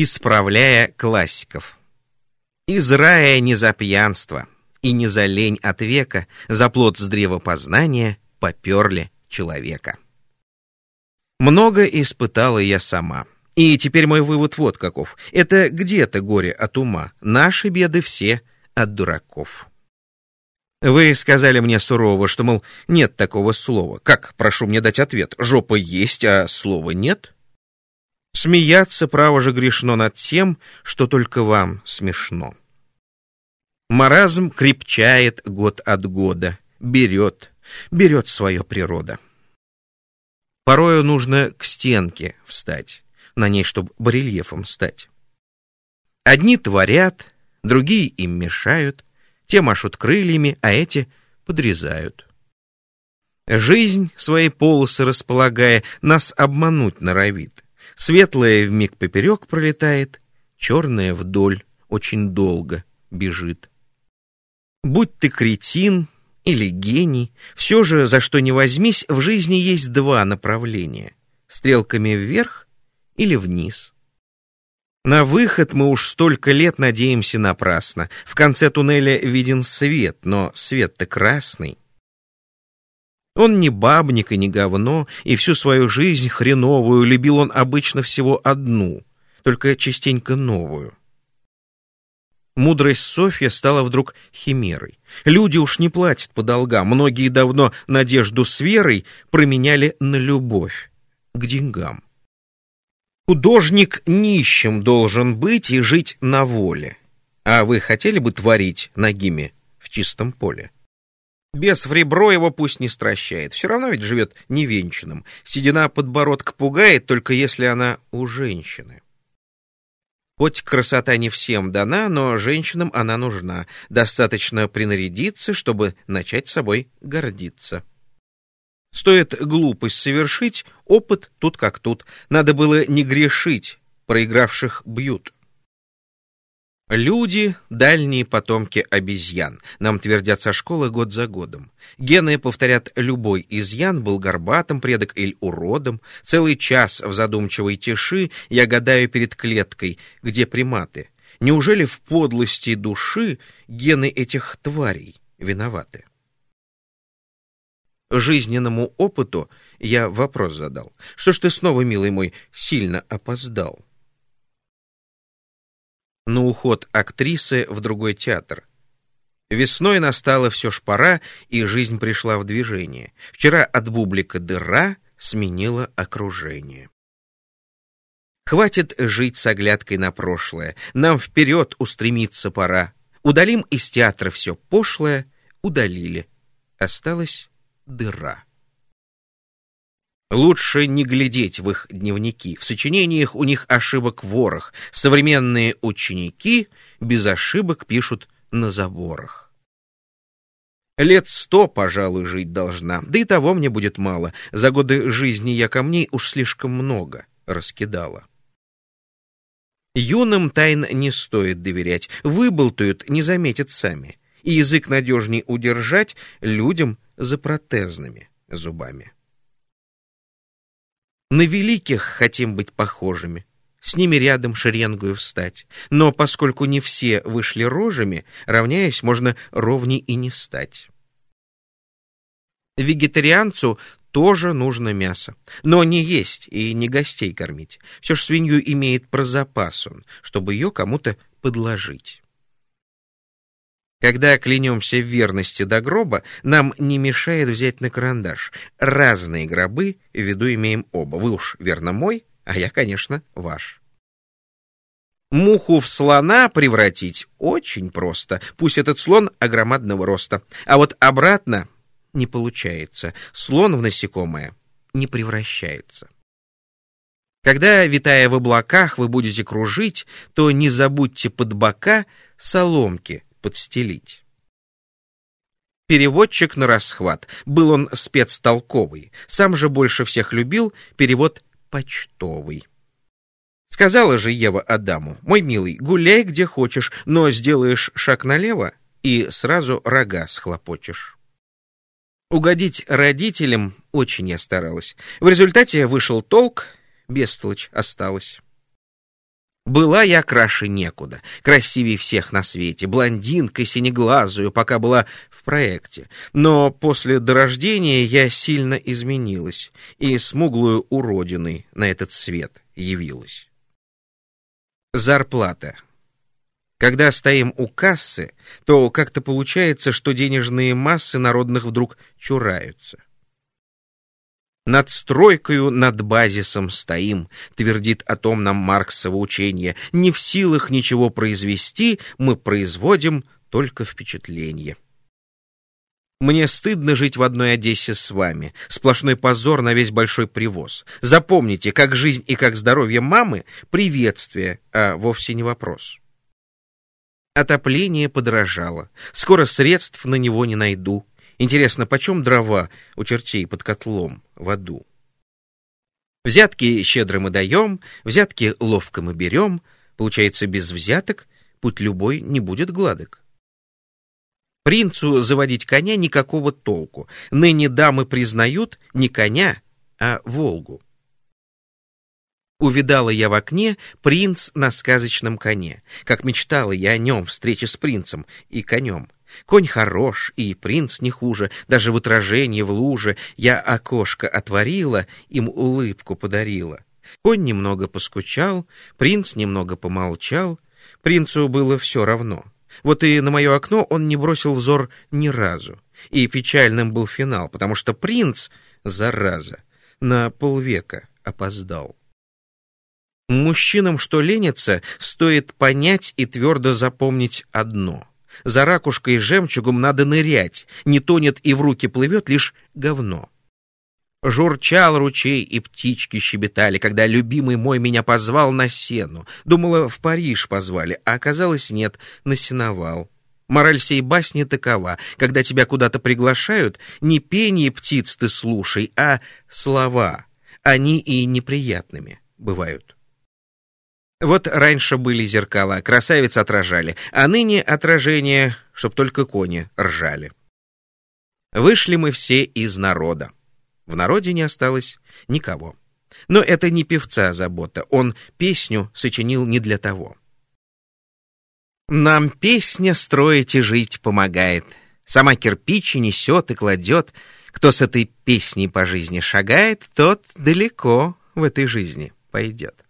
Исправляя классиков. Из рая не за пьянство и не за лень от века, за плод с древа познания поперли человека. Много испытала я сама. И теперь мой вывод вот каков. Это где-то горе от ума. Наши беды все от дураков. Вы сказали мне сурово, что, мол, нет такого слова. Как, прошу мне дать ответ, жопа есть, а слова нет? Смеяться, право же, грешно над тем, что только вам смешно. Маразм крепчает год от года, берет, берет свое природа. Порою нужно к стенке встать, на ней, чтобы барельефом стать. Одни творят, другие им мешают, те машут крыльями, а эти подрезают. Жизнь, свои полосы располагая, нас обмануть норовит. Светлое вмиг поперек пролетает, черное вдоль очень долго бежит. Будь ты кретин или гений, все же, за что не возьмись, в жизни есть два направления — стрелками вверх или вниз. На выход мы уж столько лет надеемся напрасно. В конце туннеля виден свет, но свет-то красный. Он не бабник и не говно, и всю свою жизнь хреновую любил он обычно всего одну, только частенько новую. Мудрость Софья стала вдруг химерой. Люди уж не платят по долгам, многие давно надежду с верой променяли на любовь к деньгам. Художник нищим должен быть и жить на воле. А вы хотели бы творить ногими в чистом поле? Бес в ребро его пусть не стращает, все равно ведь живет невенчанным. Седина подбородка пугает, только если она у женщины. Хоть красота не всем дана, но женщинам она нужна. Достаточно принарядиться, чтобы начать собой гордиться. Стоит глупость совершить, опыт тут как тут. Надо было не грешить, проигравших бьют. Люди — дальние потомки обезьян, нам твердят со школы год за годом. Гены повторят любой изъян, был горбатым предок или уродом. Целый час в задумчивой тиши я гадаю перед клеткой, где приматы. Неужели в подлости души гены этих тварей виноваты? жизненному опыту я вопрос задал. Что ж ты снова, милый мой, сильно опоздал? На уход актрисы в другой театр. Весной настала все ж пора, и жизнь пришла в движение. Вчера от бублика дыра сменила окружение. Хватит жить с оглядкой на прошлое, нам вперед устремиться пора. Удалим из театра все пошлое, удалили. Осталось дыра. Лучше не глядеть в их дневники. В сочинениях у них ошибок ворох. Современные ученики без ошибок пишут на заборах. Лет сто, пожалуй, жить должна, да и того мне будет мало. За годы жизни я камней уж слишком много раскидала. Юным тайн не стоит доверять, выболтают, не заметят сами. И язык надежней удержать людям за протезными зубами. На великих хотим быть похожими, с ними рядом шеренгою встать. Но поскольку не все вышли рожами, равняясь, можно ровней и не стать. Вегетарианцу тоже нужно мясо. Но не есть и не гостей кормить. Все ж свинью имеет про запас он, чтобы ее кому-то подложить. Когда клянемся в верности до гроба, нам не мешает взять на карандаш. Разные гробы в виду имеем оба. Вы уж верно мой, а я, конечно, ваш. Муху в слона превратить очень просто. Пусть этот слон огромадного роста. А вот обратно не получается. Слон в насекомое не превращается. Когда, витая в облаках, вы будете кружить, то не забудьте под бока соломки — подстелить. Переводчик на расхват. Был он спецтолковый. Сам же больше всех любил перевод почтовый. Сказала же Ева Адаму, «Мой милый, гуляй где хочешь, но сделаешь шаг налево и сразу рога схлопочешь». Угодить родителям очень я старалась. В результате вышел толк, бестолочь осталась. Была я краше некуда, красивее всех на свете, блондинкой синеглазую, пока была в проекте. Но после дорождения я сильно изменилась и смуглую уродиной на этот свет явилась. Зарплата. Когда стоим у кассы, то как-то получается, что денежные массы народных вдруг чураются. Над стройкою, над базисом стоим, твердит о том нам Марксово учение. Не в силах ничего произвести, мы производим только впечатление. Мне стыдно жить в одной Одессе с вами. Сплошной позор на весь большой привоз. Запомните, как жизнь и как здоровье мамы — приветствие, а вовсе не вопрос. Отопление подорожало. Скоро средств на него не найду. Интересно, почем дрова у чертей под котлом в аду? Взятки щедро мы даем, взятки ловко мы берем. Получается, без взяток путь любой не будет гладок. Принцу заводить коня никакого толку. Ныне дамы признают не коня, а Волгу. Увидала я в окне принц на сказочном коне, как мечтала я о нем, встрече с принцем и конем. Конь хорош, и принц не хуже, даже в отражении в луже я окошко отворила, им улыбку подарила. Конь немного поскучал, принц немного помолчал, принцу было все равно. Вот и на мое окно он не бросил взор ни разу. И печальным был финал, потому что принц, зараза, на полвека опоздал. Мужчинам, что ленятся, стоит понять и твердо запомнить одно — за ракушкой и жемчугом надо нырять, не тонет и в руки плывет лишь говно. Журчал ручей, и птички щебетали, когда любимый мой меня позвал на сену. Думала, в Париж позвали, а оказалось нет, на сеновал. Мораль сей басни такова. Когда тебя куда-то приглашают, не пение птиц ты слушай, а слова. Они и неприятными бывают. Вот раньше были зеркала, красавиц отражали, а ныне отражение, чтоб только кони ржали. Вышли мы все из народа. В народе не осталось никого. Но это не певца забота, он песню сочинил не для того. Нам песня строить и жить помогает. Сама кирпичи несет и кладет. Кто с этой песней по жизни шагает, тот далеко в этой жизни пойдет.